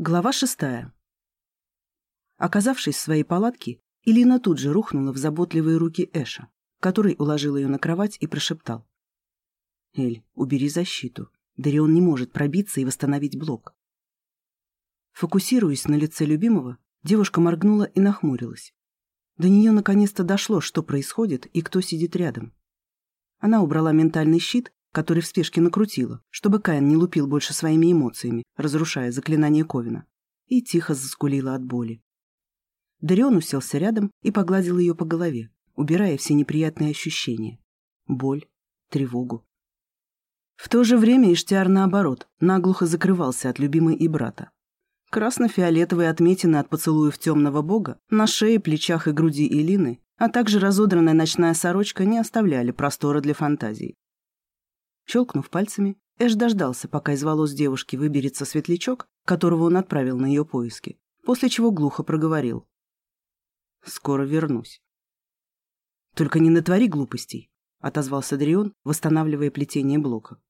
Глава шестая. Оказавшись в своей палатке, Илина тут же рухнула в заботливые руки Эша, который уложил ее на кровать и прошептал. «Эль, убери защиту. Дарион не может пробиться и восстановить блок». Фокусируясь на лице любимого, девушка моргнула и нахмурилась. До нее наконец-то дошло, что происходит и кто сидит рядом. Она убрала ментальный щит который в спешке накрутила, чтобы Каин не лупил больше своими эмоциями, разрушая заклинание Ковина, и тихо заскулила от боли. Дарион уселся рядом и погладил ее по голове, убирая все неприятные ощущения. Боль, тревогу. В то же время Иштиар, наоборот, наглухо закрывался от любимой и брата. Красно-фиолетовые отметины от поцелуев темного бога на шее, плечах и груди Илины, а также разодранная ночная сорочка не оставляли простора для фантазий. Щелкнув пальцами, Эш дождался, пока из волос девушки выберется светлячок, которого он отправил на ее поиски, после чего глухо проговорил. «Скоро вернусь». «Только не натвори глупостей», — отозвался Дрион, восстанавливая плетение блока.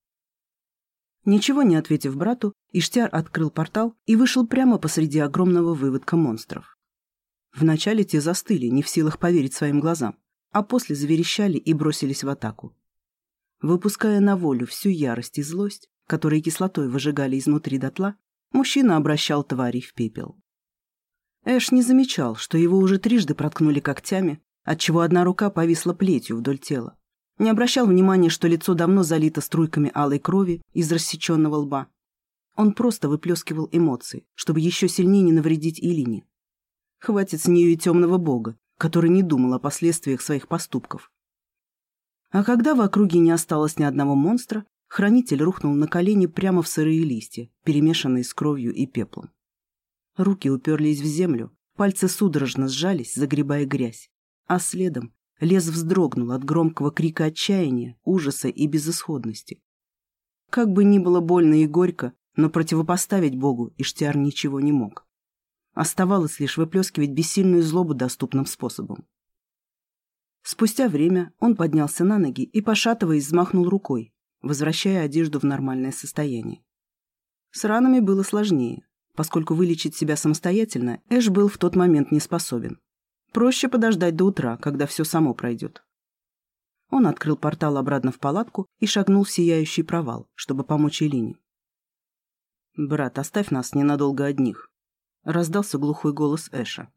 Ничего не ответив брату, Иштяр открыл портал и вышел прямо посреди огромного выводка монстров. Вначале те застыли, не в силах поверить своим глазам, а после заверещали и бросились в атаку выпуская на волю всю ярость и злость, которые кислотой выжигали изнутри дотла, мужчина обращал тварей в пепел. Эш не замечал, что его уже трижды проткнули когтями, отчего одна рука повисла плетью вдоль тела. Не обращал внимания, что лицо давно залито струйками алой крови из рассеченного лба. Он просто выплескивал эмоции, чтобы еще сильнее не навредить Илине. Хватит с нее и темного бога, который не думал о последствиях своих поступков, а когда в округе не осталось ни одного монстра, хранитель рухнул на колени прямо в сырые листья, перемешанные с кровью и пеплом. Руки уперлись в землю, пальцы судорожно сжались, загребая грязь, а следом лес вздрогнул от громкого крика отчаяния, ужаса и безысходности. Как бы ни было больно и горько, но противопоставить Богу Иштиар ничего не мог. Оставалось лишь выплескивать бессильную злобу доступным способом. Спустя время он поднялся на ноги и, пошатываясь, взмахнул рукой, возвращая одежду в нормальное состояние. С ранами было сложнее, поскольку вылечить себя самостоятельно Эш был в тот момент не способен. Проще подождать до утра, когда все само пройдет. Он открыл портал обратно в палатку и шагнул в сияющий провал, чтобы помочь Элине. «Брат, оставь нас ненадолго одних», — раздался глухой голос Эша.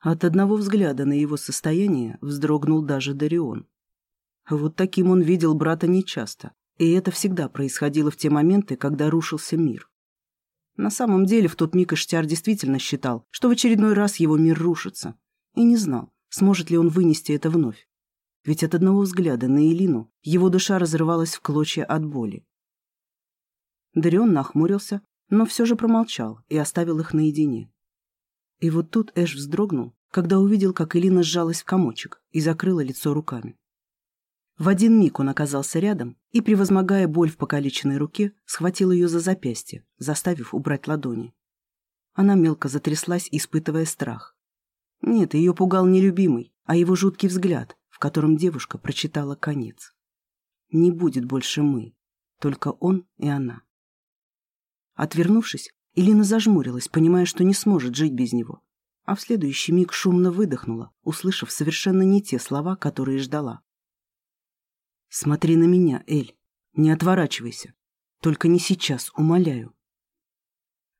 От одного взгляда на его состояние вздрогнул даже Дарион. Вот таким он видел брата нечасто, и это всегда происходило в те моменты, когда рушился мир. На самом деле в тот миг Иштяр действительно считал, что в очередной раз его мир рушится, и не знал, сможет ли он вынести это вновь. Ведь от одного взгляда на Элину его душа разрывалась в клочья от боли. Дарион нахмурился, но все же промолчал и оставил их наедине. И вот тут Эш вздрогнул, когда увидел, как Элина сжалась в комочек и закрыла лицо руками. В один миг он оказался рядом и, превозмогая боль в покалеченной руке, схватил ее за запястье, заставив убрать ладони. Она мелко затряслась, испытывая страх. Нет, ее пугал не любимый, а его жуткий взгляд, в котором девушка прочитала конец. Не будет больше мы, только он и она. Отвернувшись, Илина зажмурилась, понимая, что не сможет жить без него, а в следующий миг шумно выдохнула, услышав совершенно не те слова, которые ждала. «Смотри на меня, Эль, не отворачивайся, только не сейчас, умоляю».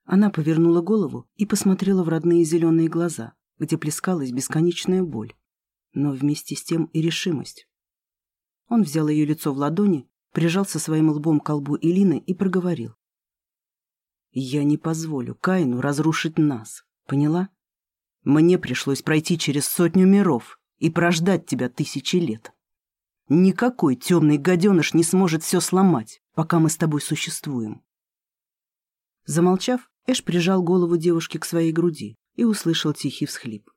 Она повернула голову и посмотрела в родные зеленые глаза, где плескалась бесконечная боль, но вместе с тем и решимость. Он взял ее лицо в ладони, прижался своим лбом к колбу Илины и проговорил. Я не позволю Каину разрушить нас, поняла? Мне пришлось пройти через сотню миров и прождать тебя тысячи лет. Никакой темный гаденыш не сможет все сломать, пока мы с тобой существуем. Замолчав, Эш прижал голову девушки к своей груди и услышал тихий всхлип.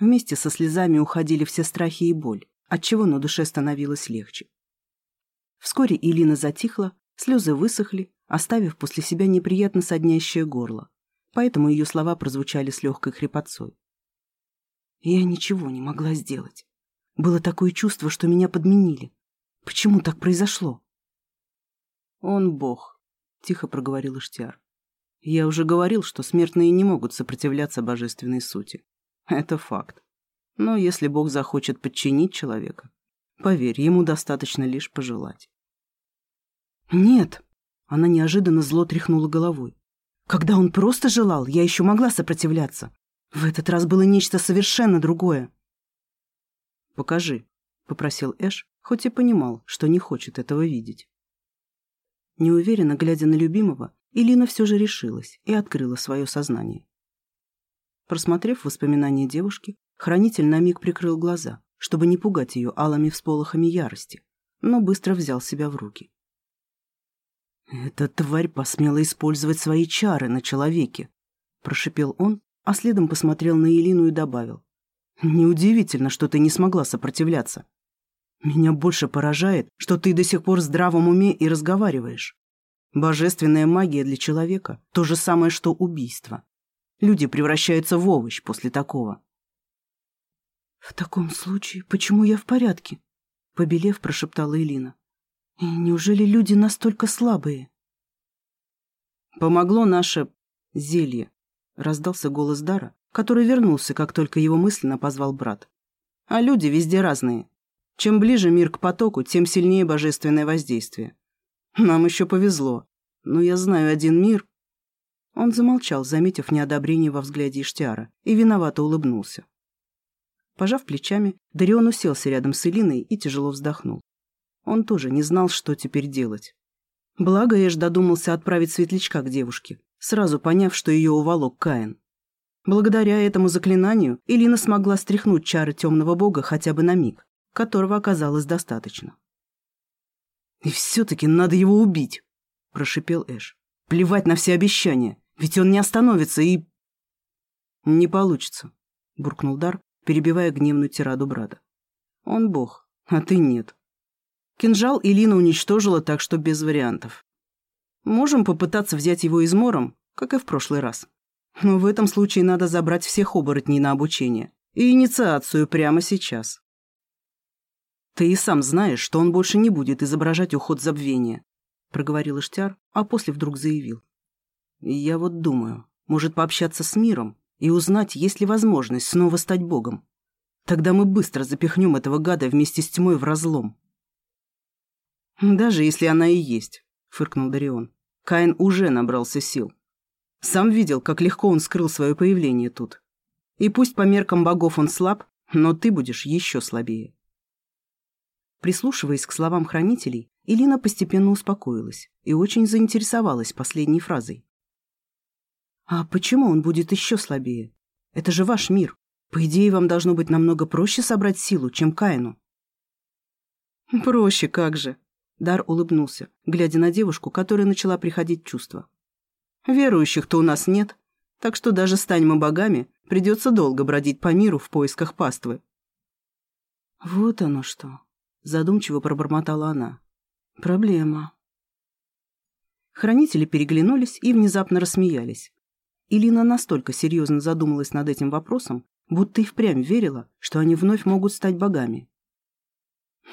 Вместе со слезами уходили все страхи и боль, отчего на душе становилось легче. Вскоре Илина затихла, слезы высохли, оставив после себя неприятно соднящее горло, поэтому ее слова прозвучали с легкой хрипотцой. Я ничего не могла сделать. Было такое чувство, что меня подменили. Почему так произошло? Он бог, тихо проговорил Иштиар. Я уже говорил, что смертные не могут сопротивляться божественной сути. Это факт. Но если Бог захочет подчинить человека, поверь, ему достаточно лишь пожелать. Нет, она неожиданно зло тряхнула головой. Когда он просто желал, я еще могла сопротивляться. В этот раз было нечто совершенно другое. «Покажи», — попросил Эш, хоть и понимал, что не хочет этого видеть. Неуверенно глядя на любимого, Илина все же решилась и открыла свое сознание. Просмотрев воспоминания девушки, хранитель на миг прикрыл глаза, чтобы не пугать ее алыми всполохами ярости, но быстро взял себя в руки. «Эта тварь посмела использовать свои чары на человеке», — прошипел он, а следом посмотрел на Елину и добавил. «Неудивительно, что ты не смогла сопротивляться. Меня больше поражает, что ты до сих пор в здравом уме и разговариваешь. Божественная магия для человека – то же самое, что убийство. Люди превращаются в овощ после такого. «В таком случае, почему я в порядке?» – побелев, прошептала Элина. «И неужели люди настолько слабые?» «Помогло наше зелье», – раздался голос Дара, который вернулся, как только его мысленно позвал брат. «А люди везде разные. Чем ближе мир к потоку, тем сильнее божественное воздействие. Нам еще повезло. Но я знаю один мир. Он замолчал, заметив неодобрение во взгляде Иштиара, и виновато улыбнулся. Пожав плечами, Дарион уселся рядом с Элиной и тяжело вздохнул. Он тоже не знал, что теперь делать. Благо Эш додумался отправить светлячка к девушке, сразу поняв, что ее уволок Каин. Благодаря этому заклинанию Элина смогла стряхнуть чары темного бога хотя бы на миг, которого оказалось достаточно. «И все-таки надо его убить!» – прошипел Эш. «Плевать на все обещания, ведь он не остановится и...» «Не получится», – буркнул Дар, перебивая гневную тираду брата. «Он бог, а ты нет. Кинжал Илина уничтожила, так что без вариантов. Можем попытаться взять его измором, как и в прошлый раз. Но в этом случае надо забрать всех оборотней на обучение и инициацию прямо сейчас. «Ты и сам знаешь, что он больше не будет изображать уход забвения», — проговорил Иштяр, а после вдруг заявил. «Я вот думаю, может пообщаться с миром и узнать, есть ли возможность снова стать богом. Тогда мы быстро запихнем этого гада вместе с тьмой в разлом». «Даже если она и есть», — фыркнул Дарион. Каин уже набрался сил. Сам видел, как легко он скрыл свое появление тут. И пусть по меркам богов он слаб, но ты будешь еще слабее. Прислушиваясь к словам хранителей, Илина постепенно успокоилась и очень заинтересовалась последней фразой. «А почему он будет еще слабее? Это же ваш мир. По идее, вам должно быть намного проще собрать силу, чем Каину». «Проще, как же!» Дар улыбнулся, глядя на девушку, которая начала приходить чувство. «Верующих-то у нас нет, так что даже стань мы богами, придется долго бродить по миру в поисках паствы». «Вот оно что!» Задумчиво пробормотала она. Проблема. Хранители переглянулись и внезапно рассмеялись. Илина настолько серьезно задумалась над этим вопросом, будто и впрямь верила, что они вновь могут стать богами.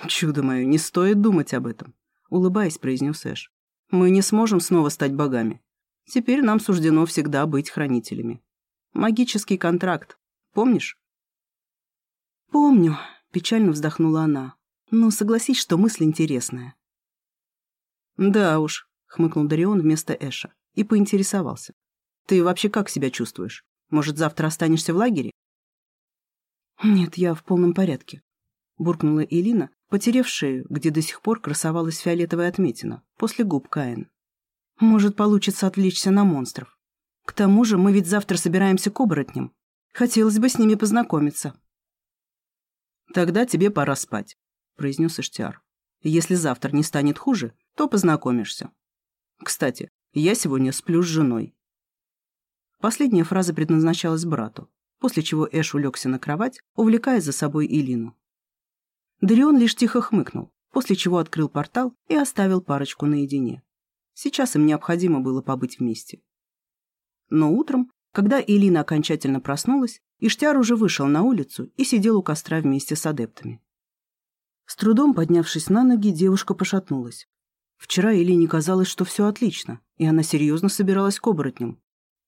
«Чудо мое, не стоит думать об этом», — улыбаясь, произнес Эш. «Мы не сможем снова стать богами. Теперь нам суждено всегда быть хранителями. Магический контракт. Помнишь?» «Помню», — печально вздохнула она. Ну, согласись, что мысль интересная. Да уж, хмыкнул Дарион вместо Эша и поинтересовался. Ты вообще как себя чувствуешь? Может, завтра останешься в лагере? Нет, я в полном порядке, буркнула Элина, потерев шею, где до сих пор красовалась фиолетовая отметина, после губ Каин. Может, получится отвлечься на монстров. К тому же мы ведь завтра собираемся к оборотням. Хотелось бы с ними познакомиться. Тогда тебе пора спать произнес Иштиар. «Если завтра не станет хуже, то познакомишься. Кстати, я сегодня сплю с женой». Последняя фраза предназначалась брату, после чего Эш улегся на кровать, увлекая за собой Илину. Дарион лишь тихо хмыкнул, после чего открыл портал и оставил парочку наедине. Сейчас им необходимо было побыть вместе. Но утром, когда Илина окончательно проснулась, Иштяр уже вышел на улицу и сидел у костра вместе с адептами. С трудом поднявшись на ноги, девушка пошатнулась. Вчера Элине казалось, что все отлично, и она серьезно собиралась к оборотням.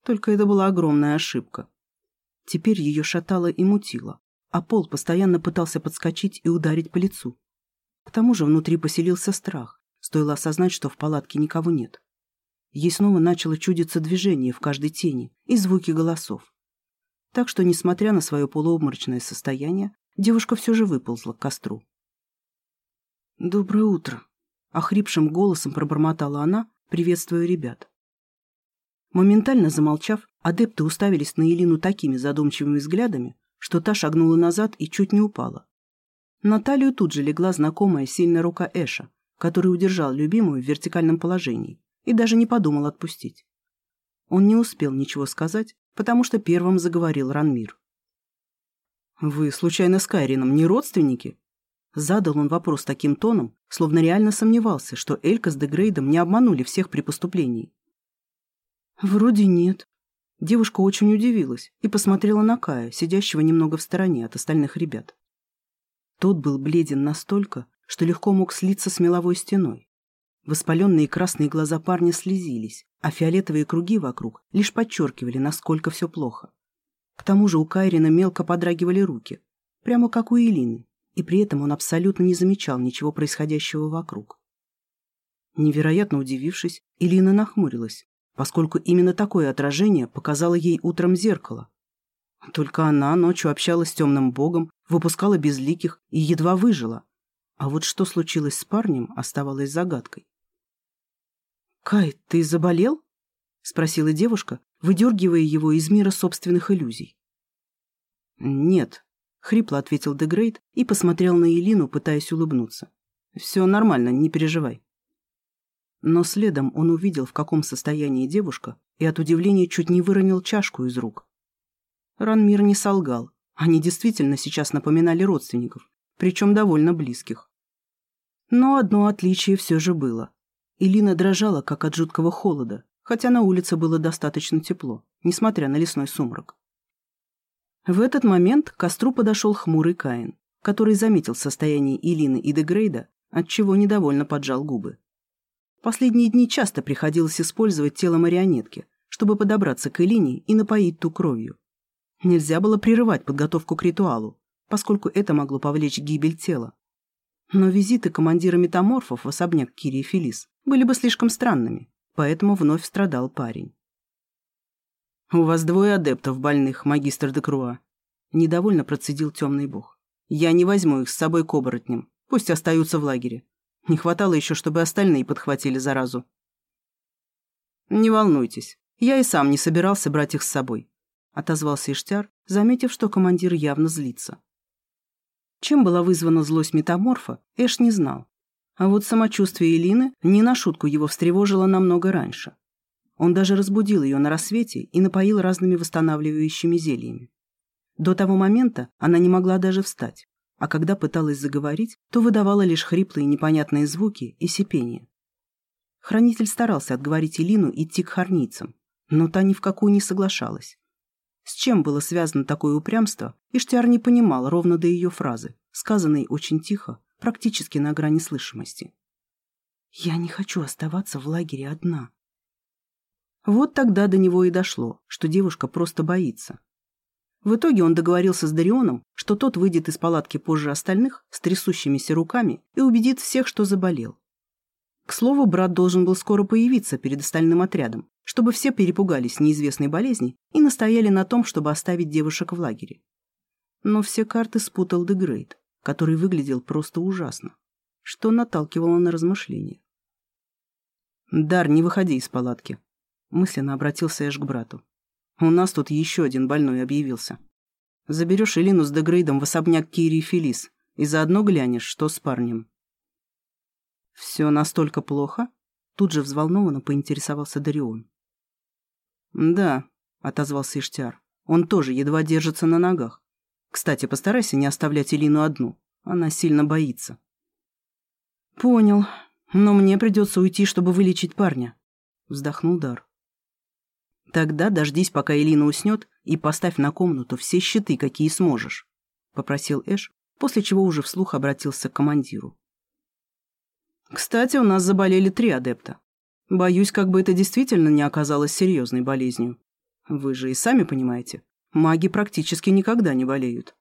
Только это была огромная ошибка. Теперь ее шатало и мутило, а пол постоянно пытался подскочить и ударить по лицу. К тому же внутри поселился страх, стоило осознать, что в палатке никого нет. Ей снова начало чудиться движение в каждой тени и звуки голосов. Так что, несмотря на свое полуобморочное состояние, девушка все же выползла к костру. «Доброе утро!» — охрипшим голосом пробормотала она, приветствуя ребят. Моментально замолчав, адепты уставились на Елину такими задумчивыми взглядами, что та шагнула назад и чуть не упала. На талию тут же легла знакомая сильная рука Эша, который удержал любимую в вертикальном положении и даже не подумал отпустить. Он не успел ничего сказать, потому что первым заговорил Ранмир. «Вы, случайно, с Кайрином не родственники?» Задал он вопрос таким тоном, словно реально сомневался, что Элька с Дегрейдом не обманули всех при поступлении. «Вроде нет». Девушка очень удивилась и посмотрела на Кая, сидящего немного в стороне от остальных ребят. Тот был бледен настолько, что легко мог слиться с меловой стеной. Воспаленные красные глаза парня слезились, а фиолетовые круги вокруг лишь подчеркивали, насколько все плохо. К тому же у Кайрина мелко подрагивали руки, прямо как у Элины, и при этом он абсолютно не замечал ничего происходящего вокруг. Невероятно удивившись, Элина нахмурилась, поскольку именно такое отражение показало ей утром зеркало. Только она ночью общалась с темным богом, выпускала безликих и едва выжила. А вот что случилось с парнем, оставалось загадкой. «Кай, ты заболел?» — спросила девушка, выдергивая его из мира собственных иллюзий. «Нет», — хрипло ответил Дегрейд и посмотрел на Елину, пытаясь улыбнуться. «Все нормально, не переживай». Но следом он увидел, в каком состоянии девушка, и от удивления чуть не выронил чашку из рук. Ранмир не солгал. Они действительно сейчас напоминали родственников, причем довольно близких. Но одно отличие все же было. Илина дрожала, как от жуткого холода, хотя на улице было достаточно тепло, несмотря на лесной сумрак. В этот момент к костру подошел хмурый Каин, который заметил состояние Илины и Дегрейда, отчего недовольно поджал губы. Последние дни часто приходилось использовать тело марионетки, чтобы подобраться к Илине и напоить ту кровью. Нельзя было прерывать подготовку к ритуалу, поскольку это могло повлечь гибель тела. Но визиты командира метаморфов в особняк Кири и Фелис были бы слишком странными, поэтому вновь страдал парень. «У вас двое адептов больных, магистр Декруа», — недовольно процедил темный бог. «Я не возьму их с собой к оборотням, пусть остаются в лагере. Не хватало еще, чтобы остальные подхватили заразу». «Не волнуйтесь, я и сам не собирался брать их с собой», — отозвался Иштяр, заметив, что командир явно злится. Чем была вызвана злость метаморфа, Эш не знал. А вот самочувствие Элины не на шутку его встревожило намного раньше. Он даже разбудил ее на рассвете и напоил разными восстанавливающими зельями. До того момента она не могла даже встать, а когда пыталась заговорить, то выдавала лишь хриплые непонятные звуки и сипение. Хранитель старался отговорить Элину идти к хорницам, но та ни в какую не соглашалась. С чем было связано такое упрямство, Иштиар не понимал ровно до ее фразы, сказанной очень тихо, практически на грани слышимости. «Я не хочу оставаться в лагере одна». Вот тогда до него и дошло, что девушка просто боится. В итоге он договорился с Дарионом, что тот выйдет из палатки позже остальных с трясущимися руками и убедит всех, что заболел. К слову, брат должен был скоро появиться перед остальным отрядом, чтобы все перепугались неизвестной болезни и настояли на том, чтобы оставить девушек в лагере. Но все карты спутал Дегрейд который выглядел просто ужасно, что наталкивало на размышления. «Дар, не выходи из палатки», — мысленно обратился Эш к брату. «У нас тут еще один больной объявился. Заберешь Элину с Дегрейдом в особняк Кири и Фелис и заодно глянешь, что с парнем». «Все настолько плохо?» — тут же взволнованно поинтересовался Дарион. «Да», — отозвался Иштяр. «Он тоже едва держится на ногах. Кстати, постарайся не оставлять Элину одну. Она сильно боится. Понял. Но мне придется уйти, чтобы вылечить парня. Вздохнул Дар. Тогда дождись, пока Элина уснет, и поставь на комнату все щиты, какие сможешь. Попросил Эш, после чего уже вслух обратился к командиру. Кстати, у нас заболели три адепта. Боюсь, как бы это действительно не оказалось серьезной болезнью. Вы же и сами понимаете, маги практически никогда не болеют.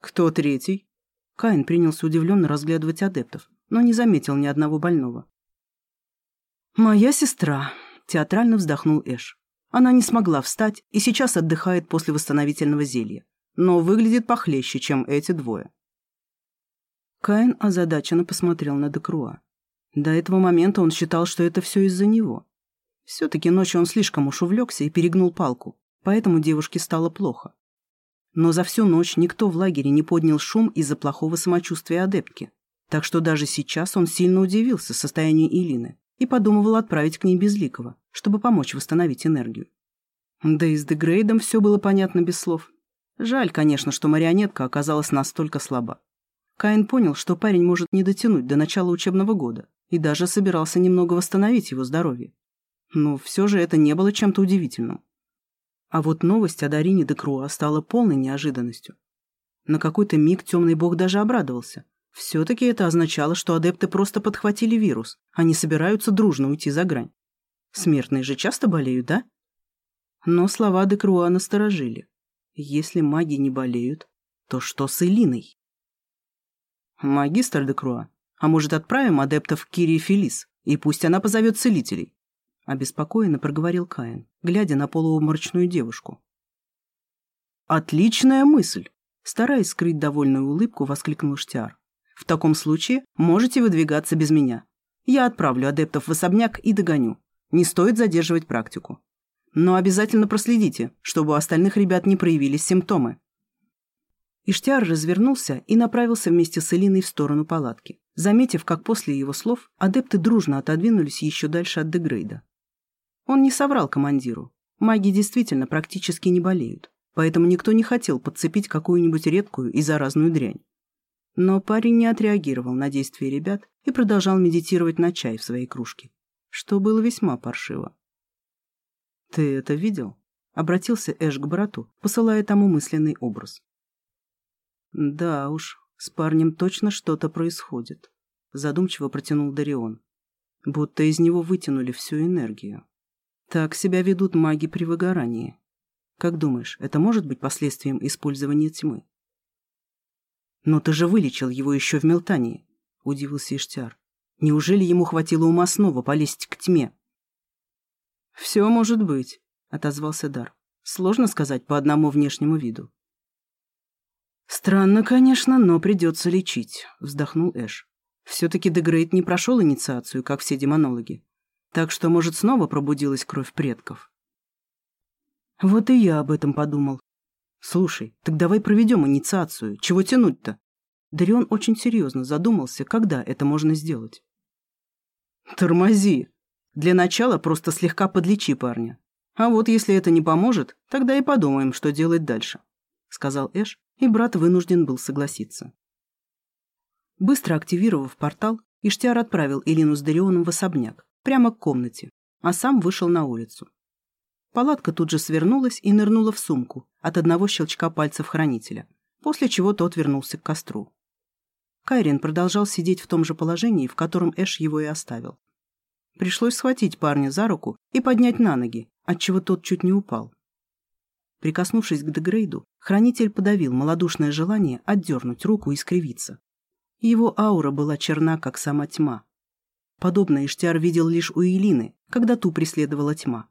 Кто третий? Каин принялся удивленно разглядывать адептов, но не заметил ни одного больного. «Моя сестра», — театрально вздохнул Эш. Она не смогла встать и сейчас отдыхает после восстановительного зелья, но выглядит похлеще, чем эти двое. Каин озадаченно посмотрел на Декруа. До этого момента он считал, что это все из-за него. Все-таки ночью он слишком уж увлекся и перегнул палку, поэтому девушке стало плохо. Но за всю ночь никто в лагере не поднял шум из-за плохого самочувствия адептки, так что даже сейчас он сильно удивился состоянию Илины и подумывал отправить к ней Безликого, чтобы помочь восстановить энергию. Да и с Дегрейдом все было понятно без слов. Жаль, конечно, что марионетка оказалась настолько слаба. Каин понял, что парень может не дотянуть до начала учебного года и даже собирался немного восстановить его здоровье. Но все же это не было чем-то удивительным. А вот новость о Дарине де Круа стала полной неожиданностью. На какой-то миг темный бог даже обрадовался. Все-таки это означало, что адепты просто подхватили вирус, не собираются дружно уйти за грань. Смертные же часто болеют, да? Но слова де Круа насторожили. Если маги не болеют, то что с Элиной? «Магистр де Круа, а может, отправим адептов к Кире Фелис, и пусть она позовет целителей?» Обеспокоенно проговорил Каин, глядя на полуобморочную девушку. «Отличная мысль!» Стараясь скрыть довольную улыбку, воскликнул Штиар. «В таком случае можете выдвигаться без меня. Я отправлю адептов в особняк и догоню. Не стоит задерживать практику. Но обязательно проследите, чтобы у остальных ребят не проявились симптомы». Иштиар развернулся и направился вместе с Элиной в сторону палатки, заметив, как после его слов адепты дружно отодвинулись еще дальше от Дегрейда. Он не соврал командиру. Маги действительно практически не болеют, поэтому никто не хотел подцепить какую-нибудь редкую и заразную дрянь. Но парень не отреагировал на действия ребят и продолжал медитировать на чай в своей кружке, что было весьма паршиво. «Ты это видел?» — обратился Эш к брату, посылая тому мысленный образ. «Да уж, с парнем точно что-то происходит», — задумчиво протянул Дарион. «Будто из него вытянули всю энергию». Так себя ведут маги при выгорании. Как думаешь, это может быть последствием использования тьмы? Но ты же вылечил его еще в Мелтании, удивился Иштяр. Неужели ему хватило ума снова полезть к тьме? Все может быть, отозвался Дар. Сложно сказать по одному внешнему виду. Странно, конечно, но придется лечить, вздохнул Эш. Все-таки Дегрейд не прошел инициацию, как все демонологи. Так что, может, снова пробудилась кровь предков? Вот и я об этом подумал. Слушай, так давай проведем инициацию. Чего тянуть-то? Дарион очень серьезно задумался, когда это можно сделать. Тормози. Для начала просто слегка подлечи парня. А вот если это не поможет, тогда и подумаем, что делать дальше, сказал Эш, и брат вынужден был согласиться. Быстро активировав портал, Иштиар отправил Элину с Дарионом в особняк, прямо к комнате, а сам вышел на улицу. Палатка тут же свернулась и нырнула в сумку от одного щелчка пальцев хранителя, после чего тот вернулся к костру. Кайрин продолжал сидеть в том же положении, в котором Эш его и оставил. Пришлось схватить парня за руку и поднять на ноги, отчего тот чуть не упал. Прикоснувшись к Дегрейду, хранитель подавил малодушное желание отдернуть руку и скривиться. Его аура была черна, как сама тьма, Подобное Иштиар видел лишь у Элины, когда ту преследовала тьма.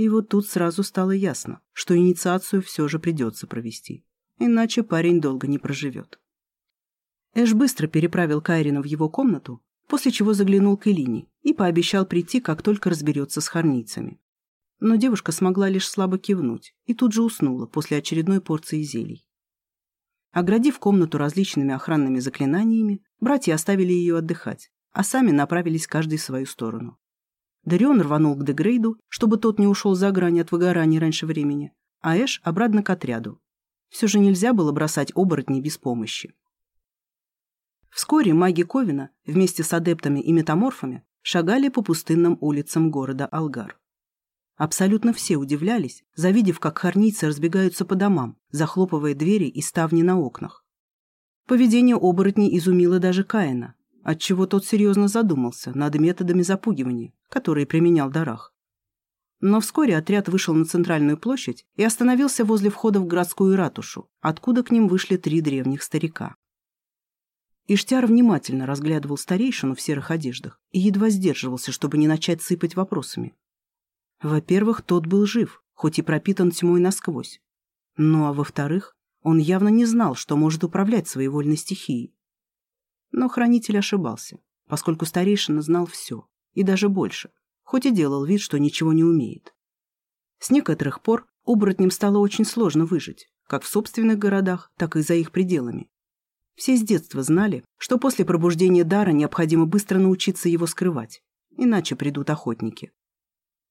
И вот тут сразу стало ясно, что инициацию все же придется провести, иначе парень долго не проживет. Эш быстро переправил Кайрина в его комнату, после чего заглянул к Элине и пообещал прийти, как только разберется с хорницами. Но девушка смогла лишь слабо кивнуть и тут же уснула после очередной порции зелий. Оградив комнату различными охранными заклинаниями, братья оставили ее отдыхать, а сами направились каждый в свою сторону. Дарион рванул к Дегрейду, чтобы тот не ушел за грань от выгорания раньше времени, а Эш обратно к отряду. Все же нельзя было бросать оборотней без помощи. Вскоре маги Ковина вместе с адептами и метаморфами шагали по пустынным улицам города Алгар. Абсолютно все удивлялись, завидев, как хорницы разбегаются по домам, захлопывая двери и ставни на окнах. Поведение оборотней изумило даже Каина, отчего тот серьезно задумался над методами запугивания, которые применял Дарах. Но вскоре отряд вышел на центральную площадь и остановился возле входа в городскую ратушу, откуда к ним вышли три древних старика. Иштяр внимательно разглядывал старейшину в серых одеждах и едва сдерживался, чтобы не начать сыпать вопросами. Во-первых, тот был жив, хоть и пропитан тьмой насквозь. Ну а во-вторых, он явно не знал, что может управлять своей вольной стихией. Но хранитель ошибался, поскольку старейшина знал все, и даже больше, хоть и делал вид, что ничего не умеет. С некоторых пор оборотням стало очень сложно выжить, как в собственных городах, так и за их пределами. Все с детства знали, что после пробуждения дара необходимо быстро научиться его скрывать, иначе придут охотники.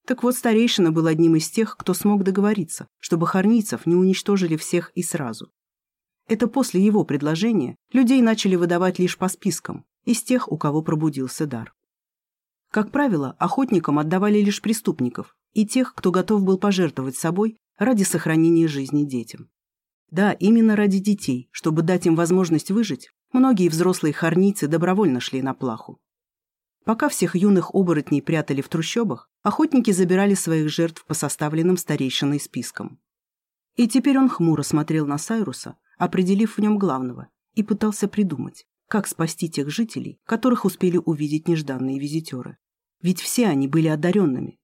Так вот, старейшина был одним из тех, кто смог договориться, чтобы хорницев не уничтожили всех и сразу. Это после его предложения людей начали выдавать лишь по спискам, из тех, у кого пробудился дар. Как правило, охотникам отдавали лишь преступников и тех, кто готов был пожертвовать собой ради сохранения жизни детям. Да, именно ради детей, чтобы дать им возможность выжить, многие взрослые хорницы добровольно шли на плаху. Пока всех юных оборотней прятали в трущобах, охотники забирали своих жертв по составленным старейшиной спискам. И теперь он хмуро смотрел на Сайруса, определив в нем главного, и пытался придумать, как спасти тех жителей, которых успели увидеть нежданные визитеры. Ведь все они были одаренными.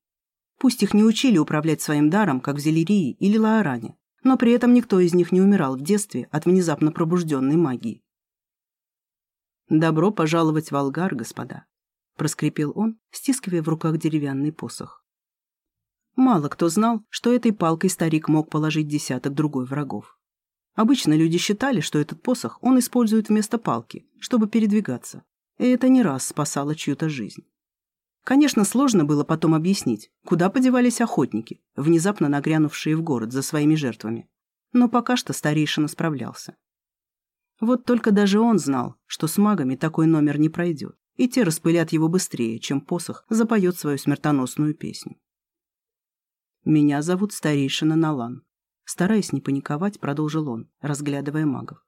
Пусть их не учили управлять своим даром, как в Зелерии или Лаоране, но при этом никто из них не умирал в детстве от внезапно пробужденной магии. «Добро пожаловать в Алгар, господа», — проскрипел он, стискивая в руках деревянный посох. Мало кто знал, что этой палкой старик мог положить десяток другой врагов. Обычно люди считали, что этот посох он использует вместо палки, чтобы передвигаться, и это не раз спасало чью-то жизнь. Конечно, сложно было потом объяснить, куда подевались охотники, внезапно нагрянувшие в город за своими жертвами. Но пока что старейшина справлялся. Вот только даже он знал, что с магами такой номер не пройдет и те распылят его быстрее, чем посох запоет свою смертоносную песню. «Меня зовут старейшина Налан», — стараясь не паниковать, продолжил он, разглядывая магов.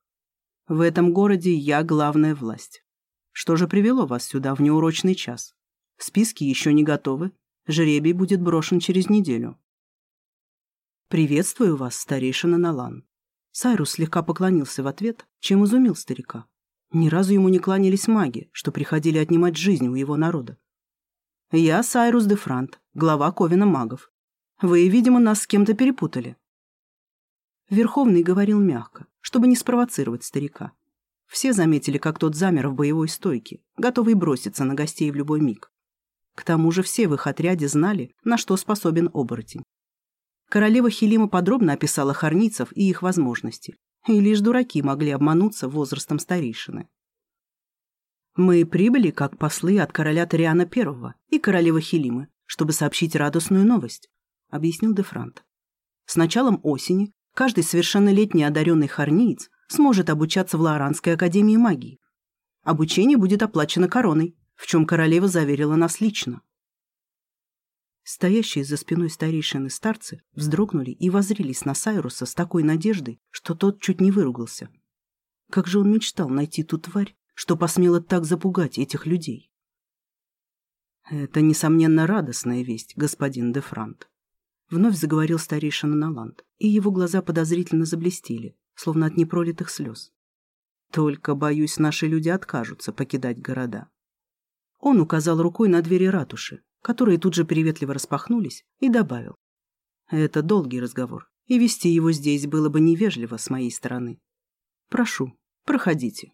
«В этом городе я главная власть. Что же привело вас сюда в неурочный час? Списки еще не готовы, жребий будет брошен через неделю». «Приветствую вас, старейшина Налан». Сайрус слегка поклонился в ответ, чем изумил старика. Ни разу ему не кланялись маги, что приходили отнимать жизнь у его народа. «Я Сайрус де Франт, глава Ковина магов. Вы, видимо, нас с кем-то перепутали». Верховный говорил мягко, чтобы не спровоцировать старика. Все заметили, как тот замер в боевой стойке, готовый броситься на гостей в любой миг. К тому же все в их отряде знали, на что способен оборотень. Королева Хелима подробно описала хорницев и их возможности, и лишь дураки могли обмануться возрастом старейшины. Мы прибыли как послы от короля Ториана I и королевы Хелимы, чтобы сообщить радостную новость, объяснил Дефрант. С началом осени каждый совершеннолетний одаренный харниец сможет обучаться в Лоранской академии магии. Обучение будет оплачено короной, в чем королева заверила нас лично. Стоящие за спиной старейшины старцы вздрогнули и возрились на Сайруса с такой надеждой, что тот чуть не выругался. Как же он мечтал найти ту тварь, что посмела так запугать этих людей. «Это, несомненно, радостная весть, господин де Франт», — вновь заговорил старейшина Наланд, и его глаза подозрительно заблестели, словно от непролитых слез. «Только, боюсь, наши люди откажутся покидать города». Он указал рукой на двери ратуши, которые тут же приветливо распахнулись, и добавил. «Это долгий разговор, и вести его здесь было бы невежливо с моей стороны. Прошу, проходите».